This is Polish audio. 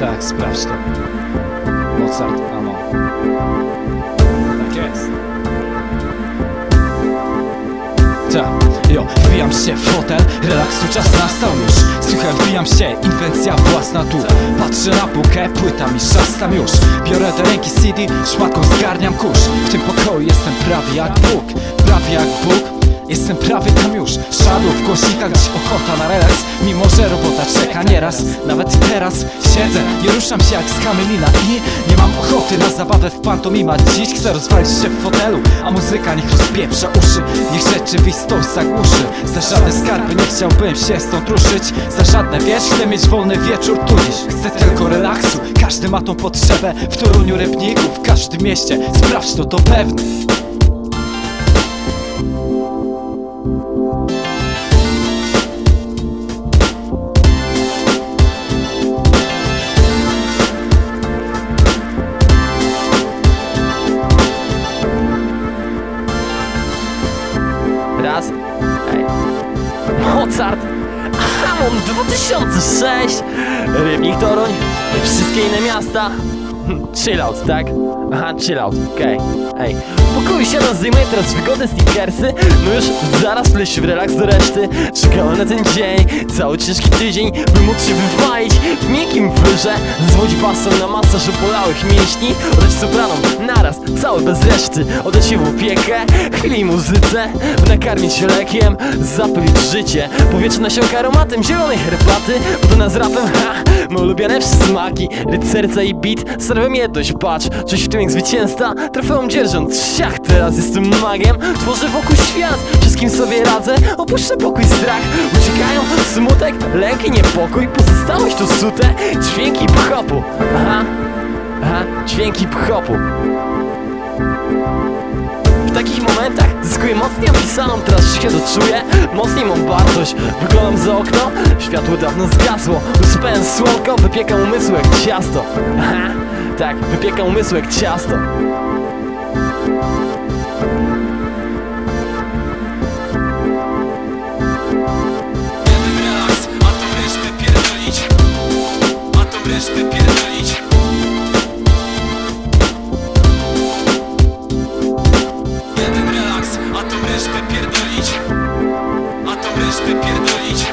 Tak, sprawdź to. Mozart, Amon. Tak jest. Tak, jo, wbijam się w fotel, relaksu czas nastał już Słuchaj, wbijam się, inwencja własna tu Patrzę na półkę, płyta mi szastam już Biorę do ręki CD, szmatką zgarniam kurz W tym pokoju jestem prawie jak Bóg Prawie jak Bóg Jestem prawie tam już. Szadł w głośnikach dziś ochota na relaks. Mimo, że robota czeka nieraz Nawet teraz. Siedzę, nie ruszam się jak z I nie mam ochoty na zabawę w pantomima Dziś chcę rozwalić się w fotelu A muzyka niech rozpieprza uszy. Niech rzeczywistość zagłuszy. Za żadne skarby nie chciałbym się stąd ruszyć Za żadne wiesz, chcę mieć wolny wieczór tu dziś Chcę tylko relaksu. Każdy ma tą potrzebę. W Toruniu Rybniku, w każdym mieście. Sprawdź to, to pewne Raz. Mozart. Hamon 2006. Rybnik Toruń. Wszystkie inne miasta. Chill out, tak? Aha, chill out, okej. Ej. W pokoju siadam, zdejmuję teraz wygodne sneakersy. No już zaraz leci w relaks do reszty. Czekałem na ten dzień, cały ciężki tydzień, by móc się wywalić w miękkim wyrze. Zwodź basen na masaż obolałych mięśni. Oddać sopranom naraz, cały bez reszty. Oddać się w opiekę, chwili muzyce. Nakarmić się lekiem, zapylić życie. Powietrze nasiąka aromatem zielonej herbaty. To nas rapem, ha, my ulubione przysmaki. Ryc serca i beat, serwem jedność, patrz. Coś w tym jak zwycięzca, trofeum dzierżąc. Siach, teraz jestem magiem. Tworzę wokół świat, wszystkim sobie radzę. Opuszczę pokój, strach. Uciekają smutek, lęk i niepokój. Pozostałość to sute, dźwięki pchopu. Aha, aha, dźwięki pchopu. W takich momentach zyskuję mocniej opisaną, teraz się doczuję Mocniej mam wartość, wyglądam za okno Światło dawno zgasło, usypałem słonko Wypiekam umysł jak ciasto Aha, tak, wypiekam umysł jak ciasto relaks, a to resztę pierdolić